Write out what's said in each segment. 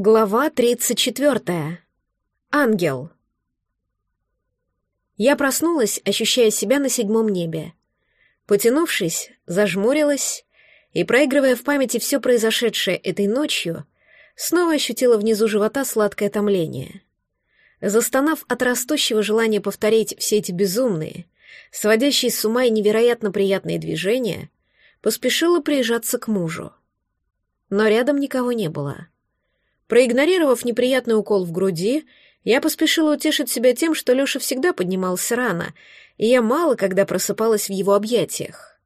Глава 34. Ангел. Я проснулась, ощущая себя на седьмом небе. Потянувшись, зажмурилась и, проигрывая в памяти все произошедшее этой ночью, снова ощутила внизу живота сладкое томление. Застонав от растущего желания повторить все эти безумные, сводящие с ума и невероятно приятные движения, поспешила приезжаться к мужу. Но рядом никого не было — Проигнорировав неприятный укол в груди, я поспешила утешить себя тем, что Лёша всегда поднимался рано, и я мало когда просыпалась в его объятиях.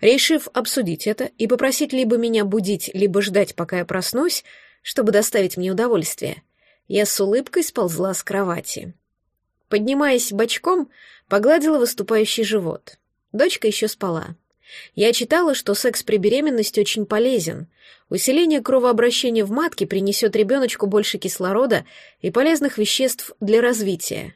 Решив обсудить это и попросить либо меня будить, либо ждать, пока я проснусь, чтобы доставить мне удовольствие, я с улыбкой сползла с кровати. Поднимаясь бочком, погладила выступающий живот. Дочка еще спала. Я читала, что секс при беременности очень полезен. Усиление кровообращения в матке принесет ребеночку больше кислорода и полезных веществ для развития.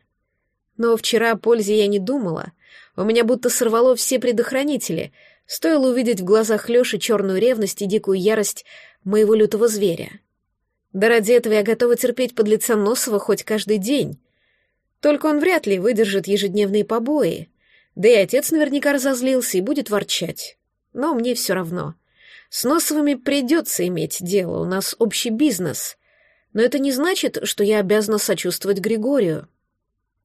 Но вчера о пользе я не думала. У меня будто сорвало все предохранители. Стоило увидеть в глазах Лёши черную ревность и дикую ярость моего лютого зверя. Да ради этого я готова терпеть под лицом Носова хоть каждый день. Только он вряд ли выдержит ежедневные побои — да и отец наверняка разозлился и будет ворчать. Но мне все равно. С Носовыми придется иметь дело, у нас общий бизнес. Но это не значит, что я обязана сочувствовать Григорию.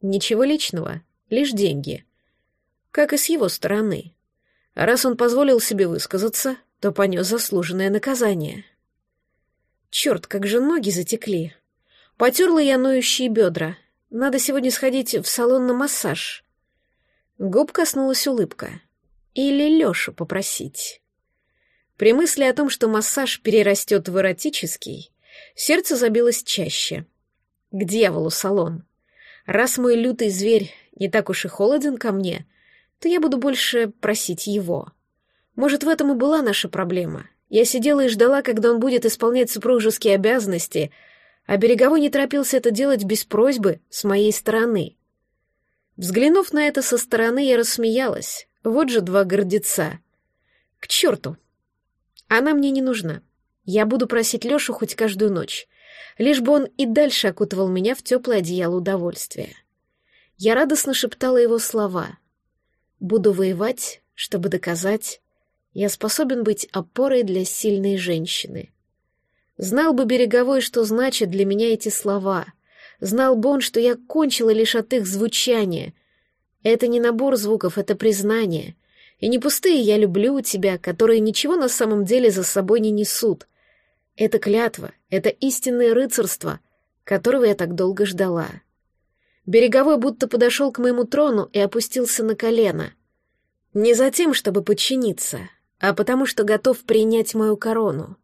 Ничего личного, лишь деньги. Как и с его стороны. А раз он позволил себе высказаться, то понес заслуженное наказание. Черт, как же ноги затекли. Потерла я ноющие бедра. Надо сегодня сходить в салон на массаж. Губ коснулась улыбка. Или Лёшу попросить. При мысли о том, что массаж перерастет в эротический, сердце забилось чаще. К дьяволу салон. Раз мой лютый зверь не так уж и холоден ко мне, то я буду больше просить его. Может, в этом и была наша проблема. Я сидела и ждала, когда он будет исполнять супружеские обязанности, а Береговой не торопился это делать без просьбы с моей стороны. Взглянув на это со стороны, я рассмеялась. Вот же два гордеца. К черту! Она мне не нужна. Я буду просить Лешу хоть каждую ночь, лишь бы он и дальше окутывал меня в теплое одеяло удовольствия. Я радостно шептала его слова. «Буду воевать, чтобы доказать, я способен быть опорой для сильной женщины». Знал бы Береговой, что значат для меня эти слова — Знал бы он, что я кончила лишь от их звучания. Это не набор звуков, это признание. И не пустые «я люблю тебя», которые ничего на самом деле за собой не несут. Это клятва, это истинное рыцарство, которого я так долго ждала. Береговой будто подошел к моему трону и опустился на колено. Не за тем, чтобы подчиниться, а потому что готов принять мою корону.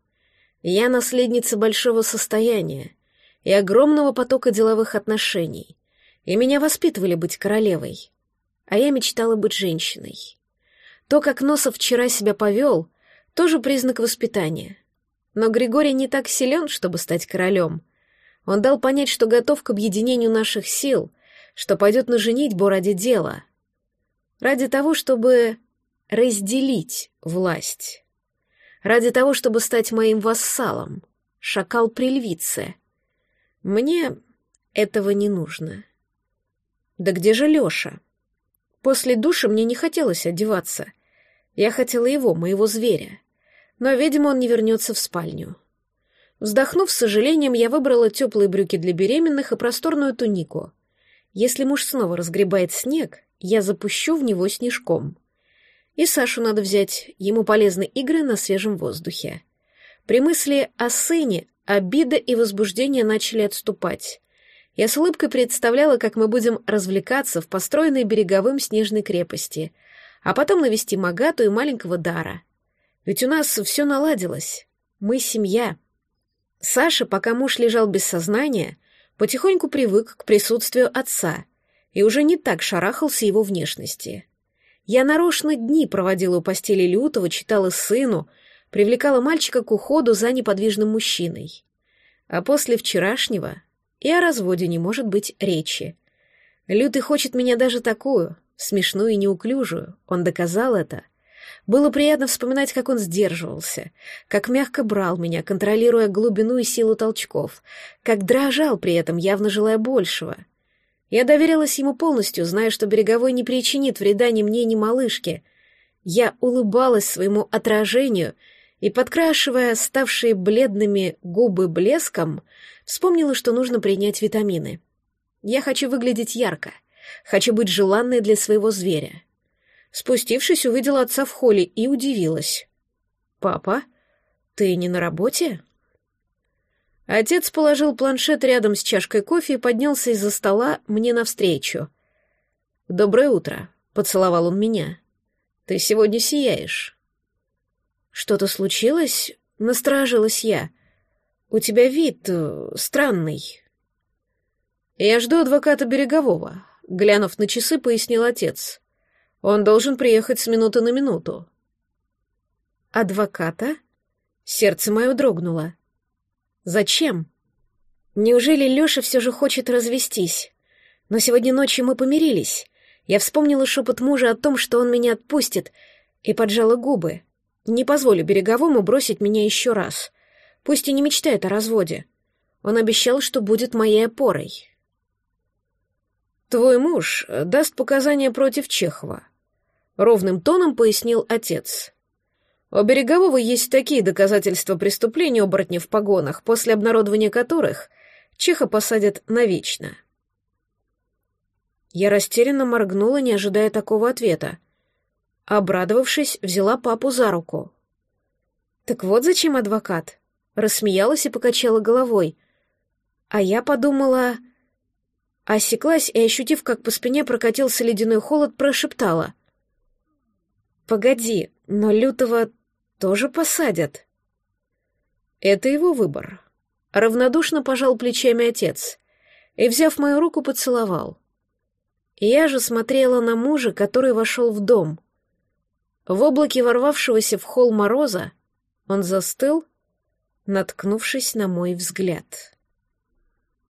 Я наследница большого состояния, и огромного потока деловых отношений, и меня воспитывали быть королевой, а я мечтала быть женщиной. То, как Носов вчера себя повел, тоже признак воспитания. Но Григорий не так силен, чтобы стать королем. Он дал понять, что готов к объединению наших сил, что пойдет на женитьбу ради дела. Ради того, чтобы разделить власть. Ради того, чтобы стать моим вассалом, шакал при львице, мне этого не нужно. Да где же Лёша? После душа мне не хотелось одеваться. Я хотела его, моего зверя. Но, видимо, он не вернется в спальню. Вздохнув с сожалением, я выбрала теплые брюки для беременных и просторную тунику. Если муж снова разгребает снег, я запущу в него снежком. И Сашу надо взять, ему полезны игры на свежем воздухе. При мысли о сыне Обида и возбуждение начали отступать. Я с улыбкой представляла, как мы будем развлекаться в построенной береговым снежной крепости, а потом навести Магату и маленького Дара. Ведь у нас все наладилось. Мы семья. Саша, пока муж лежал без сознания, потихоньку привык к присутствию отца и уже не так шарахался его внешности. Я нарочно дни проводила у постели Лютого, читала сыну — привлекала мальчика к уходу за неподвижным мужчиной. А после вчерашнего и о разводе не может быть речи. Лютый хочет меня даже такую, смешную и неуклюжую, он доказал это. Было приятно вспоминать, как он сдерживался, как мягко брал меня, контролируя глубину и силу толчков, как дрожал при этом, явно желая большего. Я доверилась ему полностью, зная, что Береговой не причинит вреда ни мне, ни малышке. Я улыбалась своему отражению и, подкрашивая ставшие бледными губы блеском, вспомнила, что нужно принять витамины. Я хочу выглядеть ярко, хочу быть желанной для своего зверя. Спустившись, увидела отца в холле и удивилась. «Папа, ты не на работе?» Отец положил планшет рядом с чашкой кофе и поднялся из-за стола мне навстречу. «Доброе утро», — поцеловал он меня. «Ты сегодня сияешь». «Что-то случилось?» — насторожилась я. «У тебя вид э, странный». «Я жду адвоката Берегового», — глянув на часы, пояснил отец. Он должен приехать с минуты на минуту. Адвоката? Сердце мое дрогнуло. Зачем? Неужели Лёша все же хочет развестись? Но сегодня ночью мы помирились. Я вспомнила шепот мужа о том, что он меня отпустит, и поджала губы. Не позволю Береговому бросить меня еще раз. Пусть и не мечтает о разводе. Он обещал, что будет моей опорой. Твой муж даст показания против Чехова. Ровным тоном пояснил отец. У Берегового есть такие доказательства преступления оборотня в погонах, после обнародования которых Чеха посадят навечно. Я растерянно моргнула, не ожидая такого ответа. Обрадовавшись, взяла папу за руку. «Так вот зачем адвокат?» Рассмеялась и покачала головой. А я подумала... Осеклась и, ощутив, как по спине прокатился ледяной холод, прошептала. Погоди, но Лютого тоже посадят. Это его выбор. Равнодушно пожал плечами отец и, взяв мою руку, поцеловал. Я же смотрела на мужа, который вошел в дом. В облаке ворвавшегося в холл мороза он застыл, наткнувшись на мой взгляд.